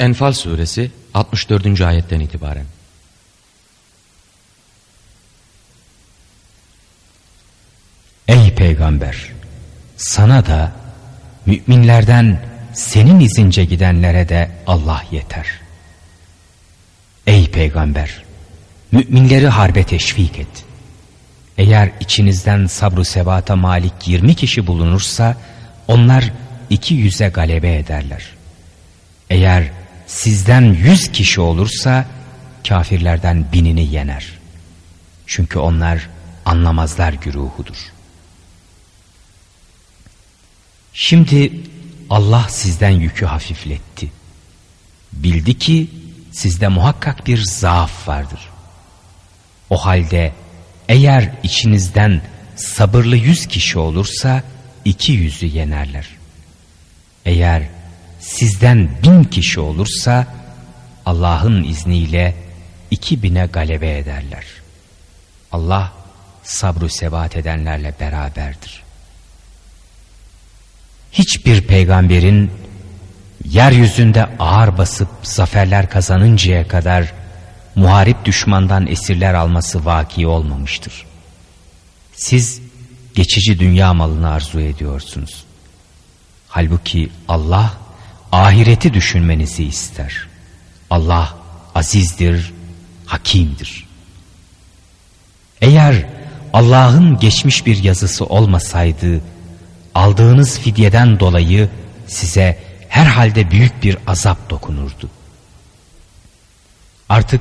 Enfal suresi 64. ayetten itibaren. Ey peygamber! Sana da müminlerden senin izince gidenlere de Allah yeter. Ey peygamber! Müminleri harbe teşvik et. Eğer içinizden sabru sebata malik 20 kişi bulunursa onlar iki yüze galebe ederler. Eğer sizden yüz kişi olursa kafirlerden binini yener. Çünkü onlar anlamazlar güruhudur. Şimdi Allah sizden yükü hafifletti. Bildi ki sizde muhakkak bir zaaf vardır. O halde eğer içinizden sabırlı yüz kişi olursa iki yüzü yenerler. Eğer sizden bin kişi olursa Allah'ın izniyle iki bine galebe ederler. Allah sabru sebat edenlerle beraberdir. Hiçbir peygamberin yeryüzünde ağır basıp zaferler kazanıncaya kadar muharip düşmandan esirler alması vaki olmamıştır. Siz geçici dünya malını arzu ediyorsunuz. Halbuki Allah ahireti düşünmenizi ister. Allah azizdir, hakimdir. Eğer Allah'ın geçmiş bir yazısı olmasaydı, aldığınız fidyeden dolayı size herhalde büyük bir azap dokunurdu. Artık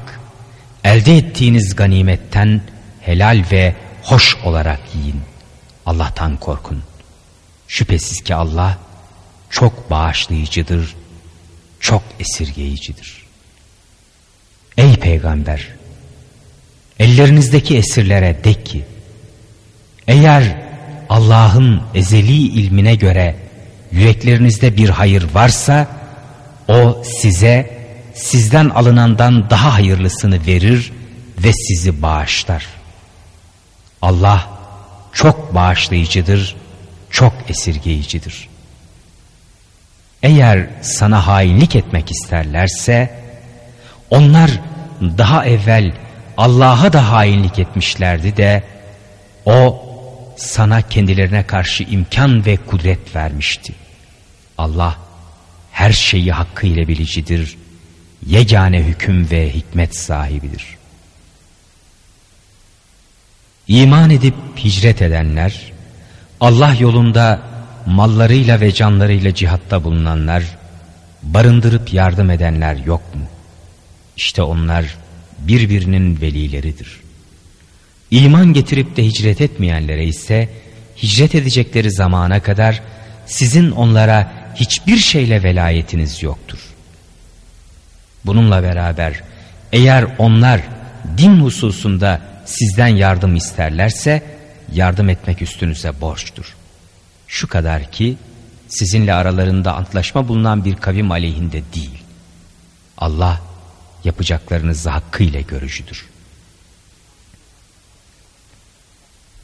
elde ettiğiniz ganimetten helal ve hoş olarak yiyin. Allah'tan korkun. Şüphesiz ki Allah çok bağışlayıcıdır, çok esirgeyicidir. Ey peygamber! Ellerinizdeki esirlere de ki, eğer Allah'ın ezeli ilmine göre yüreklerinizde bir hayır varsa, o size sizden alınandan daha hayırlısını verir ve sizi bağışlar. Allah çok bağışlayıcıdır, çok esirgeyicidir. Eğer sana hainlik etmek isterlerse, onlar daha evvel Allah'a da hainlik etmişlerdi de, O sana kendilerine karşı imkan ve kudret vermişti. Allah her şeyi hakkıyla bilicidir, yegane hüküm ve hikmet sahibidir. İman edip hicret edenler, Allah yolunda mallarıyla ve canlarıyla cihatta bulunanlar, barındırıp yardım edenler yok mu? İşte onlar birbirinin velileridir. İman getirip de hicret etmeyenlere ise hicret edecekleri zamana kadar sizin onlara hiçbir şeyle velayetiniz yoktur. Bununla beraber eğer onlar din hususunda sizden yardım isterlerse yardım etmek üstünüze borçtur. Şu kadar ki sizinle aralarında antlaşma bulunan bir kavim aleyhinde değil. Allah yapacaklarınızı hakkıyla görücüdür.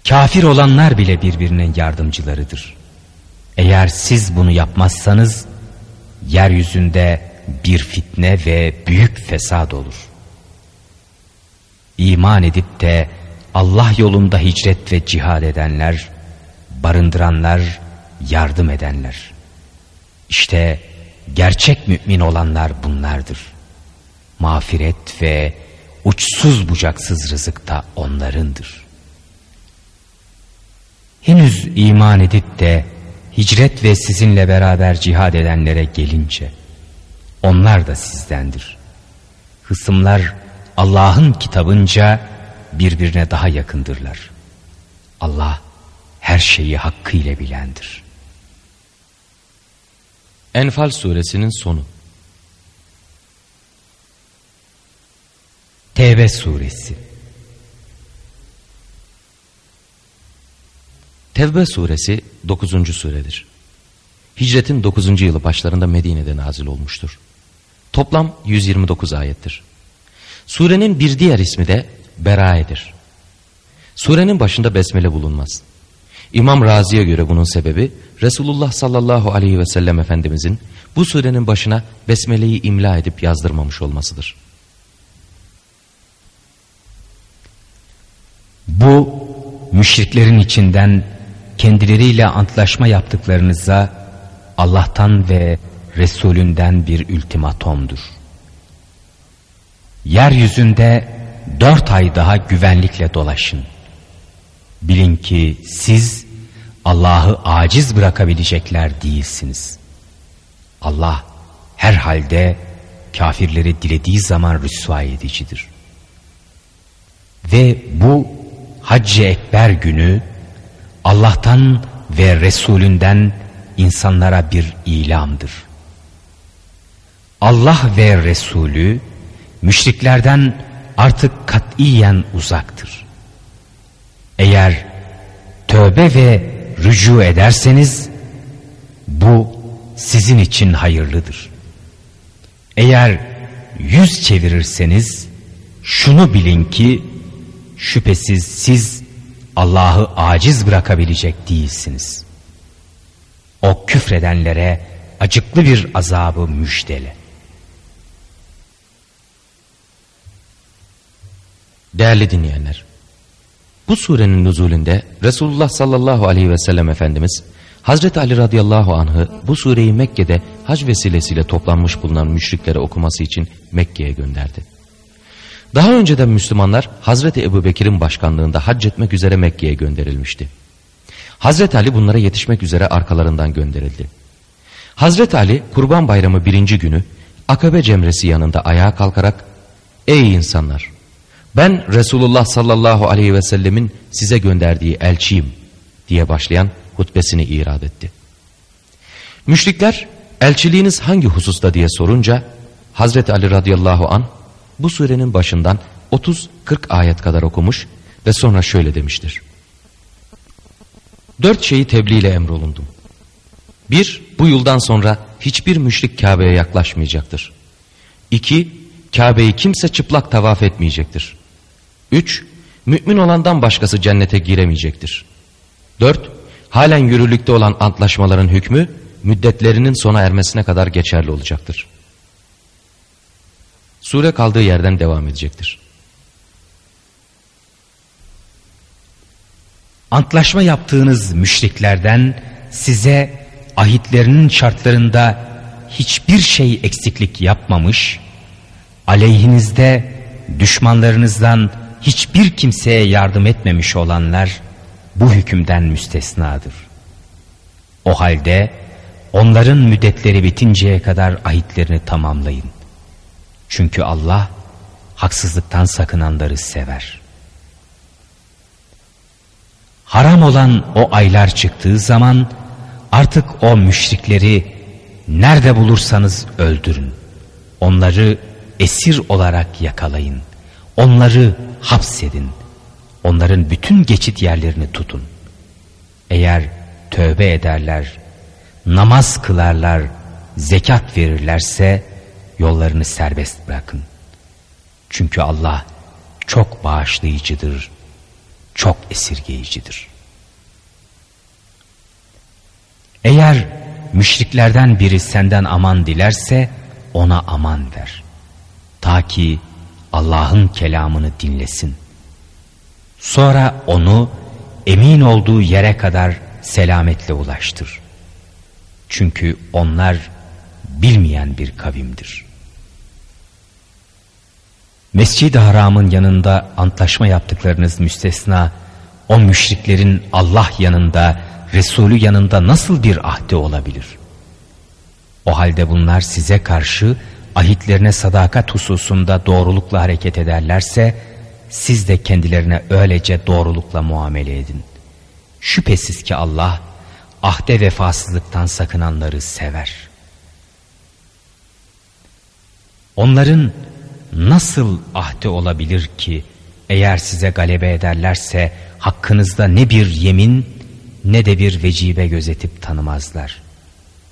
Kafir olanlar bile birbirinin yardımcılarıdır. Eğer siz bunu yapmazsanız yeryüzünde bir fitne ve büyük fesad olur. İman edip de Allah yolunda hicret ve cihad edenler, barındıranlar, yardım edenler. İşte gerçek mümin olanlar bunlardır. Mağfiret ve uçsuz bucaksız rızık da onlarındır. Henüz iman edip de hicret ve sizinle beraber cihad edenlere gelince, onlar da sizdendir. Hısımlar Allah'ın kitabınca birbirine daha yakındırlar. Allah her şeyi hakkıyla bilendir. Enfal suresinin sonu Tevbe suresi Tevbe suresi 9. suredir. Hicretin 9. yılı başlarında Medine'de nazil olmuştur. Toplam 129 ayettir. Surenin bir diğer ismi de Berae'dir. Surenin başında besmele bulunmaz. İmam Razi'ye göre bunun sebebi Resulullah sallallahu aleyhi ve sellem Efendimizin bu surenin başına Besmele'yi imla edip yazdırmamış olmasıdır. Bu müşriklerin içinden kendileriyle antlaşma yaptıklarınıza Allah'tan ve Resulünden bir ultimatomdur. Yeryüzünde dört ay daha güvenlikle dolaşın. Bilin ki siz Allah'ı aciz bırakabilecekler değilsiniz. Allah herhalde kafirleri dilediği zaman rüsvay edicidir. Ve bu Haccı Ekber günü Allah'tan ve Resulünden insanlara bir ilamdır. Allah ve Resulü müşriklerden artık katiyen uzaktır. Eğer tövbe ve rücu ederseniz bu sizin için hayırlıdır. Eğer yüz çevirirseniz şunu bilin ki şüphesiz siz Allah'ı aciz bırakabilecek değilsiniz. O küfredenlere acıklı bir azabı müjdele. Değerli dinleyenler, bu surenin nüzulünde Resulullah sallallahu aleyhi ve sellem Efendimiz Hazreti Ali radıyallahu anh'ı bu sureyi Mekke'de hac vesilesiyle toplanmış bulunan müşriklere okuması için Mekke'ye gönderdi. Daha önceden Müslümanlar Hazreti Ebu Bekir'in başkanlığında hac etmek üzere Mekke'ye gönderilmişti. Hazreti Ali bunlara yetişmek üzere arkalarından gönderildi. Hazreti Ali kurban bayramı birinci günü Akabe cemresi yanında ayağa kalkarak Ey insanlar ben Resulullah sallallahu aleyhi ve sellemin size gönderdiği elçiyim diye başlayan hutbesini irad etti. Müşrikler elçiliğiniz hangi hususta diye sorunca Hazreti Ali radıyallahu an bu surenin başından 30-40 ayet kadar okumuş ve sonra şöyle demiştir. Dört şeyi tebliğ ile emrolundum. Bir, bu yıldan sonra hiçbir müşrik Kabe'ye yaklaşmayacaktır. İki, Kabe'yi kimse çıplak tavaf etmeyecektir. Üç, mümin olandan başkası cennete giremeyecektir. Dört, halen yürürlükte olan antlaşmaların hükmü müddetlerinin sona ermesine kadar geçerli olacaktır. Sure kaldığı yerden devam edecektir. Antlaşma yaptığınız müşriklerden size ahitlerinin şartlarında hiçbir şey eksiklik yapmamış, aleyhinizde düşmanlarınızdan hiçbir kimseye yardım etmemiş olanlar bu hükümden müstesnadır. O halde onların müddetleri bitinceye kadar ahitlerini tamamlayın. Çünkü Allah haksızlıktan sakınanları sever. Haram olan o aylar çıktığı zaman artık o müşrikleri nerede bulursanız öldürün. Onları esir olarak yakalayın. Onları hapsedin. Onların bütün geçit yerlerini tutun. Eğer tövbe ederler, namaz kılarlar, zekat verirlerse yollarını serbest bırakın. Çünkü Allah çok bağışlayıcıdır, çok esirgeyicidir. Eğer müşriklerden biri senden aman dilerse ona aman ver. Ta ki Allah'ın kelamını dinlesin. Sonra onu emin olduğu yere kadar selametle ulaştır. Çünkü onlar bilmeyen bir kavimdir. Mescid-i Haram'ın yanında antlaşma yaptıklarınız müstesna, o müşriklerin Allah yanında, Resulü yanında nasıl bir ahdi olabilir? O halde bunlar size karşı ahitlerine sadakat hususunda doğrulukla hareket ederlerse, siz de kendilerine öylece doğrulukla muamele edin. Şüphesiz ki Allah, ahde vefasızlıktan sakınanları sever. Onların nasıl ahde olabilir ki, eğer size galebe ederlerse, hakkınızda ne bir yemin, ne de bir vecibe gözetip tanımazlar.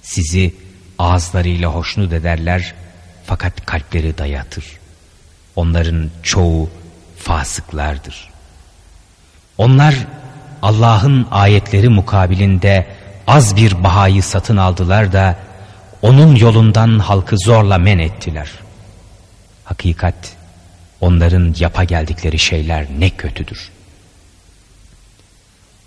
Sizi ağızlarıyla hoşnut ederler, fakat kalpleri dayatır. Onların çoğu fasıklardır. Onlar Allah'ın ayetleri mukabilinde az bir bahayı satın aldılar da onun yolundan halkı zorla men ettiler. Hakikat onların yapa geldikleri şeyler ne kötüdür.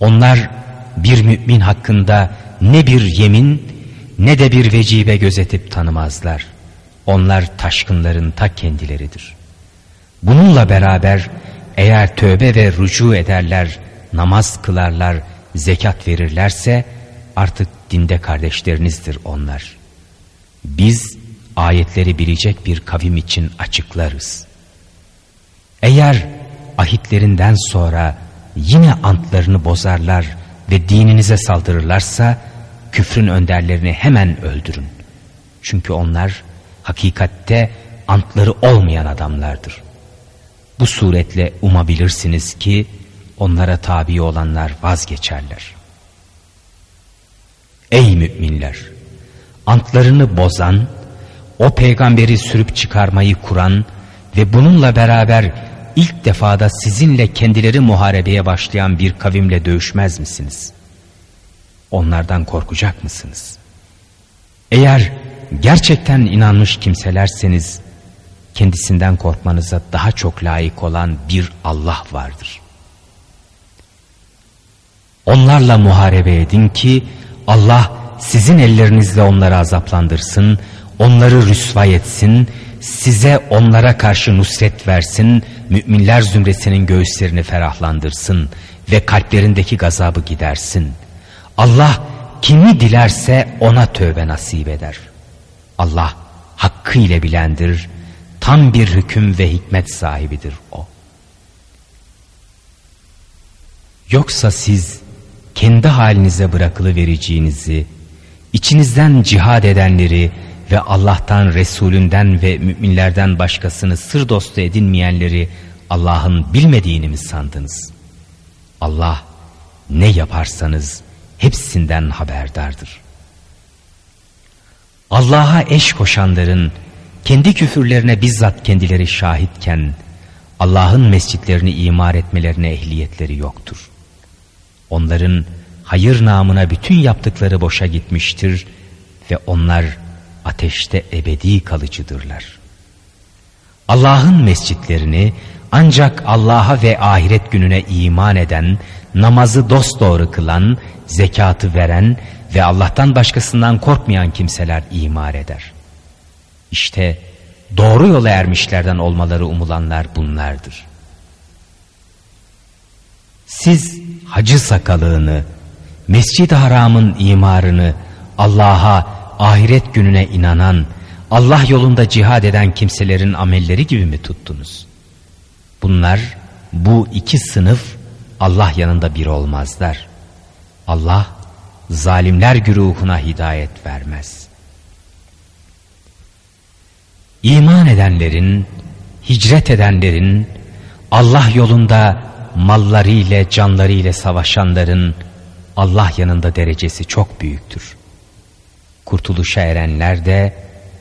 Onlar bir mümin hakkında ne bir yemin ne de bir vecibe gözetip tanımazlar. Onlar taşkınların ta kendileridir. Bununla beraber eğer tövbe ve rücu ederler, namaz kılarlar, zekat verirlerse artık dinde kardeşlerinizdir onlar. Biz ayetleri bilecek bir kavim için açıklarız. Eğer ahitlerinden sonra yine antlarını bozarlar ve dininize saldırırlarsa küfrün önderlerini hemen öldürün. Çünkü onlar hakikatte antları olmayan adamlardır. Bu suretle umabilirsiniz ki onlara tabi olanlar vazgeçerler. Ey müminler! Antlarını bozan, o peygamberi sürüp çıkarmayı kuran ve bununla beraber ilk defada sizinle kendileri muharebeye başlayan bir kavimle dövüşmez misiniz? Onlardan korkacak mısınız? Eğer gerçekten inanmış kimselerseniz kendisinden korkmanıza daha çok layık olan bir Allah vardır. Onlarla muharebe edin ki Allah sizin ellerinizle onları azaplandırsın, onları rüsvay etsin, size onlara karşı nusret versin, müminler zümresinin göğüslerini ferahlandırsın ve kalplerindeki gazabı gidersin. Allah kimi dilerse ona tövbe nasip eder. Allah hakkıyla bilendir, tam bir hüküm ve hikmet sahibidir o. Yoksa siz kendi halinize bırakılı vereceğinizi, içinizden cihad edenleri ve Allah'tan, Resulünden ve müminlerden başkasını sır dostu edinmeyenleri Allah'ın bilmediğini mi sandınız? Allah ne yaparsanız hepsinden haberdardır. Allah'a eş koşanların kendi küfürlerine bizzat kendileri şahitken Allah'ın mescitlerini imar etmelerine ehliyetleri yoktur. Onların hayır namına bütün yaptıkları boşa gitmiştir ve onlar ateşte ebedi kalıcıdırlar. Allah'ın mescitlerini ancak Allah'a ve ahiret gününe iman eden, namazı dosdoğru kılan, zekatı veren ve Allah'tan başkasından korkmayan kimseler imar eder. İşte doğru yola ermişlerden olmaları umulanlar bunlardır. Siz hacı sakalığını, mescid-i haramın imarını Allah'a, ahiret gününe inanan, Allah yolunda cihad eden kimselerin amelleri gibi mi tuttunuz? Bunlar, bu iki sınıf Allah yanında bir olmazlar. Allah, zalimler güruhuna hidayet vermez. İman edenlerin, hicret edenlerin, Allah yolunda mallarıyla, canlarıyla savaşanların Allah yanında derecesi çok büyüktür. Kurtuluşa erenler de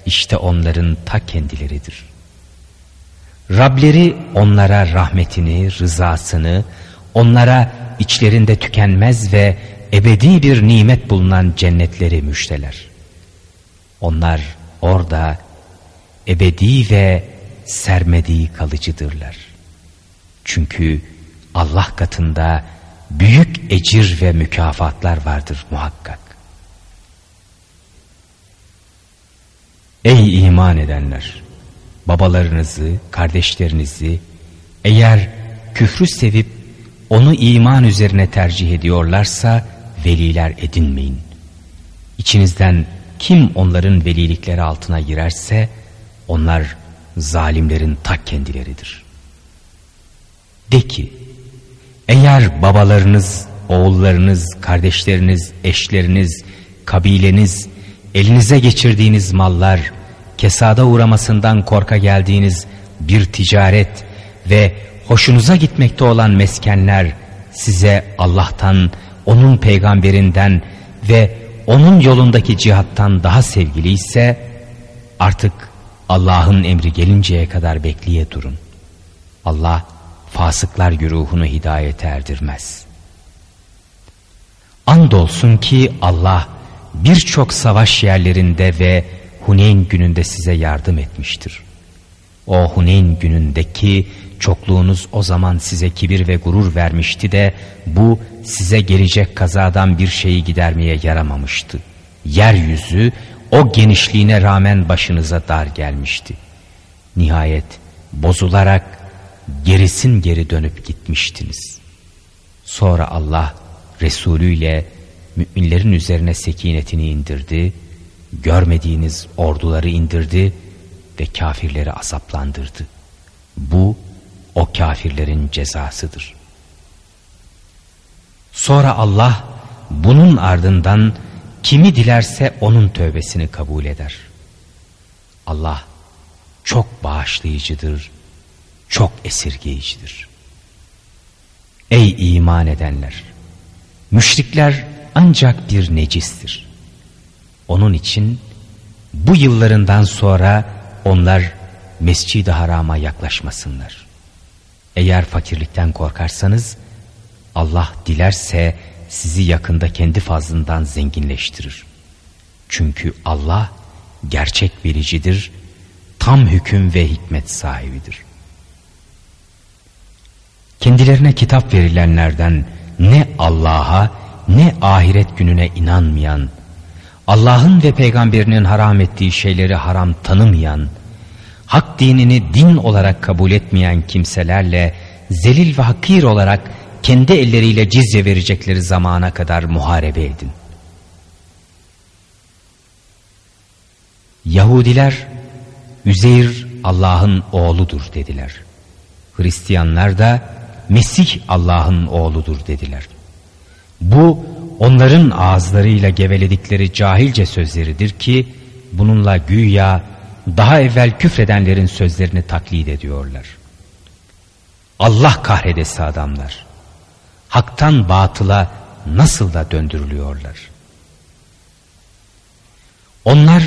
işte onların ta kendileridir. Rableri onlara rahmetini, rızasını, onlara içlerinde tükenmez ve ebedi bir nimet bulunan cennetleri müjdeler. Onlar orada ebedi ve sermediği kalıcıdırlar. Çünkü Allah katında büyük ecir ve mükafatlar vardır muhakkak. Ey iman edenler! Babalarınızı, kardeşlerinizi eğer küfrü sevip onu iman üzerine tercih ediyorlarsa veliler edinmeyin. İçinizden kim onların velilikleri altına girerse onlar zalimlerin ta kendileridir. De ki eğer babalarınız, oğullarınız, kardeşleriniz, eşleriniz, kabileniz, elinize geçirdiğiniz mallar, kesada uğramasından korka geldiğiniz bir ticaret ve hoşunuza gitmekte olan meskenler size Allah'tan, onun peygamberinden ve onun yolundaki cihattan daha sevgili ise artık Allah'ın emri gelinceye kadar bekleye durun. Allah fasıklar güruhunu hidayete erdirmez. Andolsun ki Allah birçok savaş yerlerinde ve Huneyn gününde size yardım etmiştir. O Huneyn günündeki çokluğunuz o zaman size kibir ve gurur vermişti de bu size gelecek kazadan bir şeyi gidermeye yaramamıştı. Yeryüzü o genişliğine rağmen başınıza dar gelmişti. Nihayet bozularak gerisin geri dönüp gitmiştiniz. Sonra Allah Resulü ile müminlerin üzerine sekinetini indirdi, görmediğiniz orduları indirdi ve kafirleri azaplandırdı. Bu kafirlerin cezasıdır. Sonra Allah bunun ardından kimi dilerse onun tövbesini kabul eder. Allah çok bağışlayıcıdır, çok esirgeyicidir. Ey iman edenler! Müşrikler ancak bir necistir. Onun için bu yıllarından sonra onlar Mescid-i Haram'a yaklaşmasınlar. Eğer fakirlikten korkarsanız Allah dilerse sizi yakında kendi fazlından zenginleştirir. Çünkü Allah gerçek vericidir, tam hüküm ve hikmet sahibidir. Kendilerine kitap verilenlerden ne Allah'a ne ahiret gününe inanmayan, Allah'ın ve peygamberinin haram ettiği şeyleri haram tanımayan, hak dinini din olarak kabul etmeyen kimselerle zelil ve hakir olarak kendi elleriyle cizye verecekleri zamana kadar muharebe edin. Yahudiler Üzeyr Allah'ın oğludur dediler. Hristiyanlar da Mesih Allah'ın oğludur dediler. Bu onların ağızlarıyla geveledikleri cahilce sözleridir ki bununla güya daha evvel küfredenlerin sözlerini taklit ediyorlar. Allah kahredesi adamlar. Haktan batıla nasıl da döndürülüyorlar. Onlar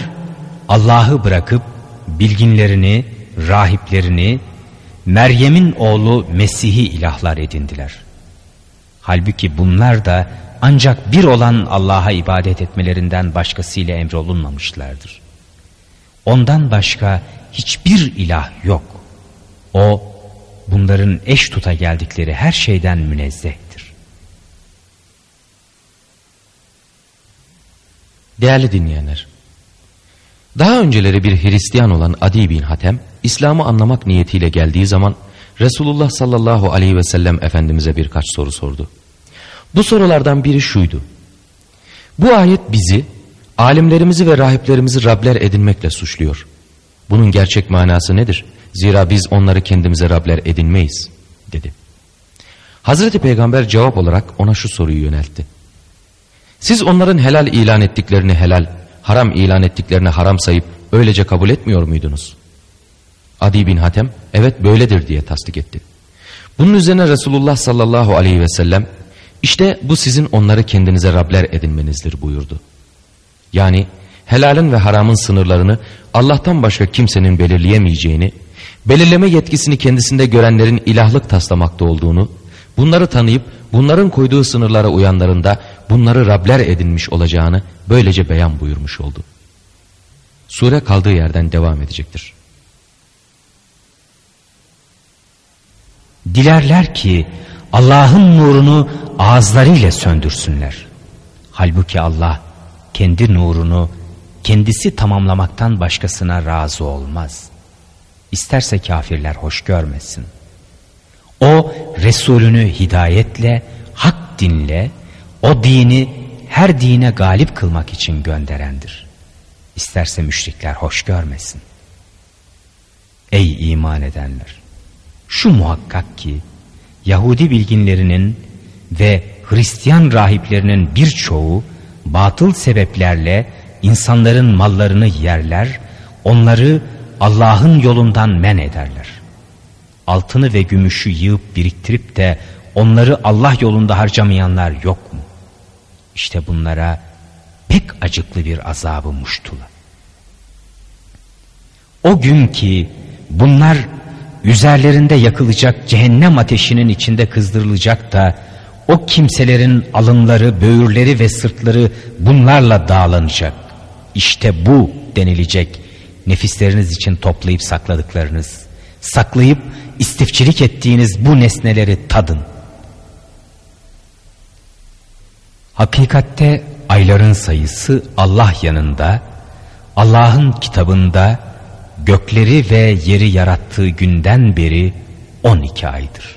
Allah'ı bırakıp bilginlerini, rahiplerini, Meryem'in oğlu Mesih'i ilahlar edindiler. Halbuki bunlar da ancak bir olan Allah'a ibadet etmelerinden başkasıyla emrolunmamışlardır. Ondan başka hiçbir ilah yok. O bunların eş tuta geldikleri her şeyden münezzehtir. Değerli dinleyenler, daha önceleri bir Hristiyan olan Adi bin Hatem, İslam'ı anlamak niyetiyle geldiği zaman Resulullah sallallahu aleyhi ve sellem Efendimiz'e birkaç soru sordu. Bu sorulardan biri şuydu. Bu ayet bizi, alimlerimizi ve rahiplerimizi Rabler edinmekle suçluyor. Bunun gerçek manası nedir? Zira biz onları kendimize Rabler edinmeyiz, dedi. Hazreti Peygamber cevap olarak ona şu soruyu yöneltti. Siz onların helal ilan ettiklerini helal, haram ilan ettiklerini haram sayıp öylece kabul etmiyor muydunuz? Adi bin Hatem evet böyledir diye tasdik etti. Bunun üzerine Resulullah sallallahu aleyhi ve sellem işte bu sizin onları kendinize Rabler edinmenizdir buyurdu. Yani helalin ve haramın sınırlarını Allah'tan başka kimsenin belirleyemeyeceğini, belirleme yetkisini kendisinde görenlerin ilahlık taslamakta olduğunu, bunları tanıyıp bunların koyduğu sınırlara uyanların da bunları Rabler edinmiş olacağını böylece beyan buyurmuş oldu. Sure kaldığı yerden devam edecektir. Dilerler ki Allah'ın nurunu ağızlarıyla söndürsünler. Halbuki Allah kendi nurunu kendisi tamamlamaktan başkasına razı olmaz. İsterse kafirler hoş görmesin. O Resulünü hidayetle, hak dinle, o dini her dine galip kılmak için gönderendir. İsterse müşrikler hoş görmesin. Ey iman edenler! Şu muhakkak ki Yahudi bilginlerinin ve Hristiyan rahiplerinin birçoğu batıl sebeplerle insanların mallarını yerler, onları Allah'ın yolundan men ederler. Altını ve gümüşü yığıp biriktirip de onları Allah yolunda harcamayanlar yok mu? İşte bunlara pek acıklı bir azabı muştula. O gün ki bunlar üzerlerinde yakılacak cehennem ateşinin içinde kızdırılacak da o kimselerin alınları, böğürleri ve sırtları bunlarla dağlanacak. İşte bu denilecek nefisleriniz için toplayıp sakladıklarınız, saklayıp istifçilik ettiğiniz bu nesneleri tadın. Hakikatte ayların sayısı Allah yanında, Allah'ın kitabında gökleri ve yeri yarattığı günden beri 12 aydır.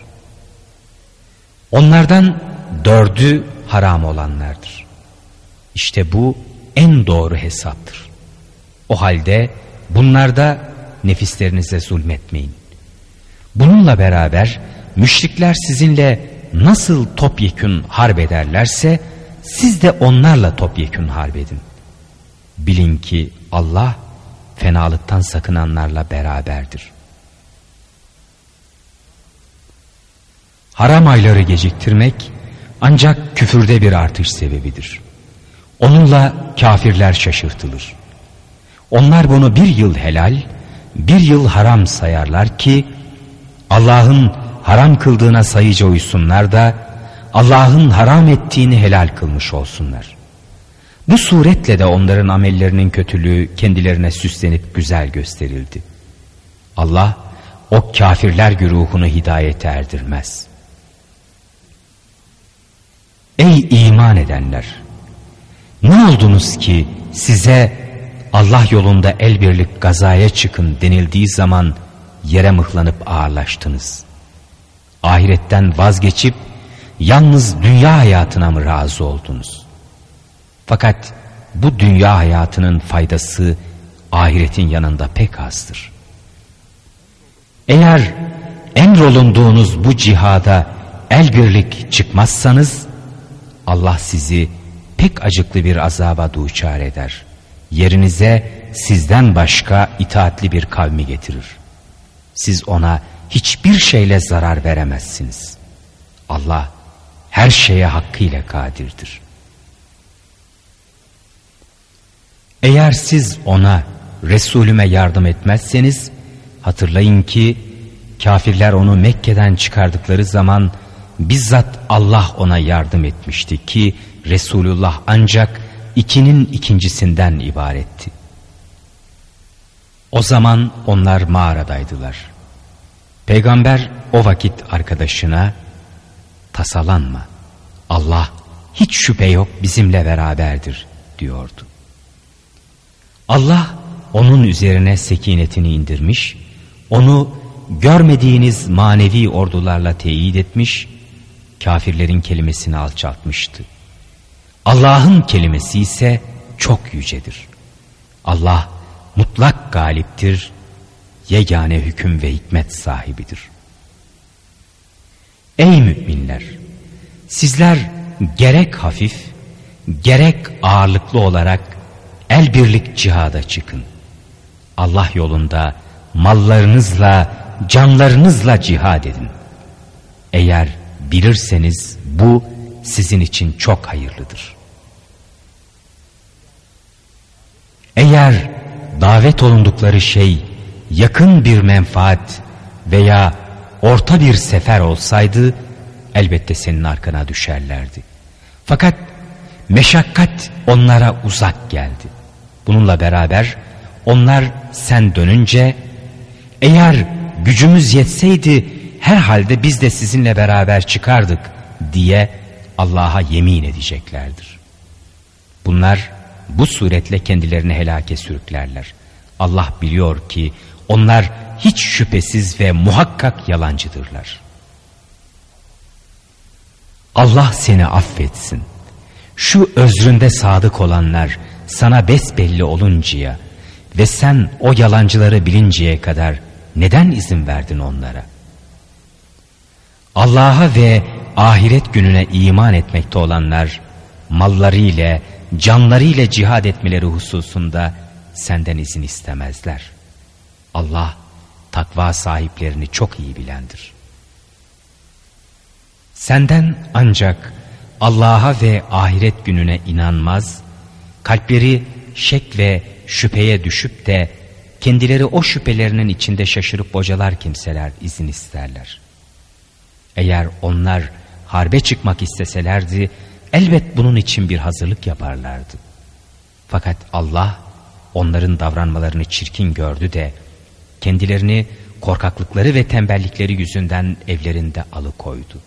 Onlardan dördü haram olanlardır. İşte bu en doğru hesaptır. O halde bunlarda nefislerinize zulmetmeyin. Bununla beraber müşrikler sizinle nasıl topyekün harp ederlerse siz de onlarla topyekün harp edin. Bilin ki Allah fenalıktan sakınanlarla beraberdir. Haram ayları geciktirmek ancak küfürde bir artış sebebidir. Onunla kafirler şaşırtılır. Onlar bunu bir yıl helal, bir yıl haram sayarlar ki Allah'ın haram kıldığına sayıca uysunlar da Allah'ın haram ettiğini helal kılmış olsunlar. Bu suretle de onların amellerinin kötülüğü kendilerine süslenip güzel gösterildi. Allah o kafirler güruhunu hidayete erdirmez. Ey iman edenler! Ne oldunuz ki size Allah yolunda el birlik gazaya çıkın denildiği zaman yere mıhlanıp ağırlaştınız. Ahiretten vazgeçip yalnız dünya hayatına mı razı oldunuz? Fakat bu dünya hayatının faydası ahiretin yanında pek azdır. Eğer emrolunduğunuz bu cihada el birlik çıkmazsanız Allah sizi pek acıklı bir azaba duçar eder. Yerinize sizden başka itaatli bir kavmi getirir. Siz ona hiçbir şeyle zarar veremezsiniz. Allah her şeye hakkıyla kadirdir. Eğer siz ona Resulüme yardım etmezseniz hatırlayın ki kafirler onu Mekke'den çıkardıkları zaman bizzat Allah ona yardım etmişti ki Resulullah ancak ikinin ikincisinden ibaretti. O zaman onlar mağaradaydılar. Peygamber o vakit arkadaşına tasalanma Allah hiç şüphe yok bizimle beraberdir diyordu. Allah onun üzerine sekinetini indirmiş, onu görmediğiniz manevi ordularla teyit etmiş, kafirlerin kelimesini alçaltmıştı. Allah'ın kelimesi ise çok yücedir. Allah mutlak galiptir, yegane hüküm ve hikmet sahibidir. Ey müminler! Sizler gerek hafif, gerek ağırlıklı olarak el birlik cihada çıkın. Allah yolunda mallarınızla, canlarınızla cihad edin. Eğer bilirseniz bu sizin için çok hayırlıdır. Eğer davet olundukları şey yakın bir menfaat veya orta bir sefer olsaydı elbette senin arkana düşerlerdi. Fakat meşakkat onlara uzak geldi. Bununla beraber onlar sen dönünce eğer gücümüz yetseydi herhalde biz de sizinle beraber çıkardık diye Allah'a yemin edeceklerdir. Bunlar bu suretle kendilerini helake sürüklerler. Allah biliyor ki onlar hiç şüphesiz ve muhakkak yalancıdırlar. Allah seni affetsin. Şu özründe sadık olanlar sana besbelli oluncaya ve sen o yalancıları bilinceye kadar neden izin verdin onlara? Allah'a ve ahiret gününe iman etmekte olanlar mallarıyla, canlarıyla cihad etmeleri hususunda senden izin istemezler. Allah takva sahiplerini çok iyi bilendir. Senden ancak Allah'a ve ahiret gününe inanmaz, kalpleri şek ve şüpheye düşüp de kendileri o şüphelerinin içinde şaşırıp bocalar kimseler izin isterler. Eğer onlar harbe çıkmak isteselerdi elbet bunun için bir hazırlık yaparlardı. Fakat Allah onların davranmalarını çirkin gördü de kendilerini korkaklıkları ve tembellikleri yüzünden evlerinde alıkoydu.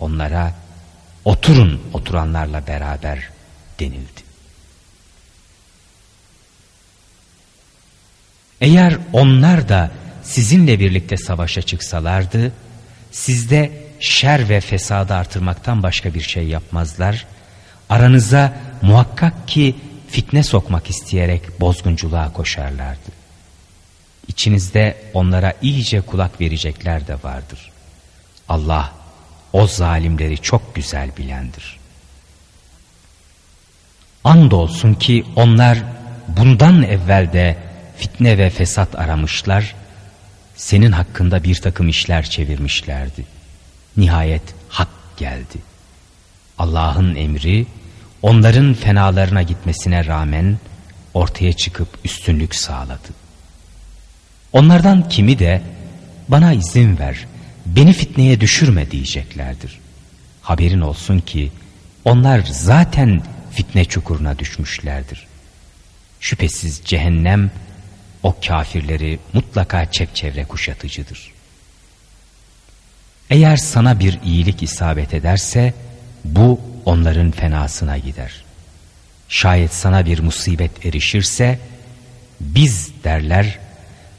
Onlara oturun oturanlarla beraber denildi. Eğer onlar da sizinle birlikte savaşa çıksalardı, sizde şer ve fesadı artırmaktan başka bir şey yapmazlar. Aranıza muhakkak ki fitne sokmak isteyerek bozgunculuğa koşarlardı. İçinizde onlara iyice kulak verecekler de vardır. Allah o zalimleri çok güzel bilendir. Andolsun ki onlar bundan evvel de fitne ve fesat aramışlar, senin hakkında bir takım işler çevirmişlerdi. Nihayet hak geldi. Allah'ın emri onların fenalarına gitmesine rağmen ortaya çıkıp üstünlük sağladı. Onlardan kimi de bana izin ver, beni fitneye düşürme diyeceklerdir. Haberin olsun ki onlar zaten fitne çukuruna düşmüşlerdir. Şüphesiz cehennem o kafirleri mutlaka çepçevre kuşatıcıdır. Eğer sana bir iyilik isabet ederse bu onların fenasına gider. Şayet sana bir musibet erişirse biz derler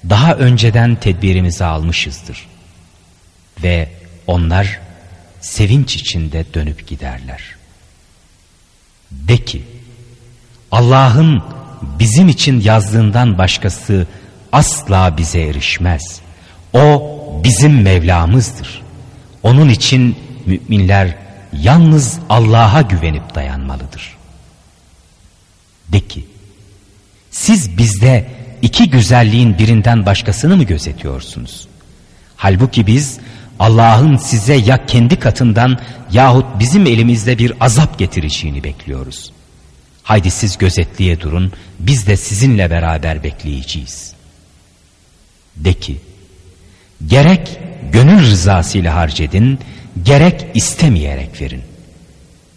daha önceden tedbirimizi almışızdır. Ve onlar sevinç içinde dönüp giderler. De ki Allah'ın bizim için yazdığından başkası asla bize erişmez. O bizim Mevlamızdır. Onun için müminler yalnız Allah'a güvenip dayanmalıdır. De ki, siz bizde iki güzelliğin birinden başkasını mı gözetiyorsunuz? Halbuki biz Allah'ın size ya kendi katından yahut bizim elimizde bir azap getireceğini bekliyoruz. Haydi siz gözetliye durun, biz de sizinle beraber bekleyeceğiz. De ki, gerek gönül rızasıyla harcedin, gerek istemeyerek verin.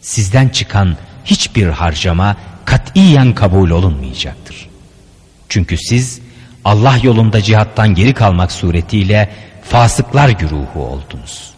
Sizden çıkan hiçbir harcama katiyen kabul olunmayacaktır. Çünkü siz Allah yolunda cihattan geri kalmak suretiyle fasıklar güruhu oldunuz.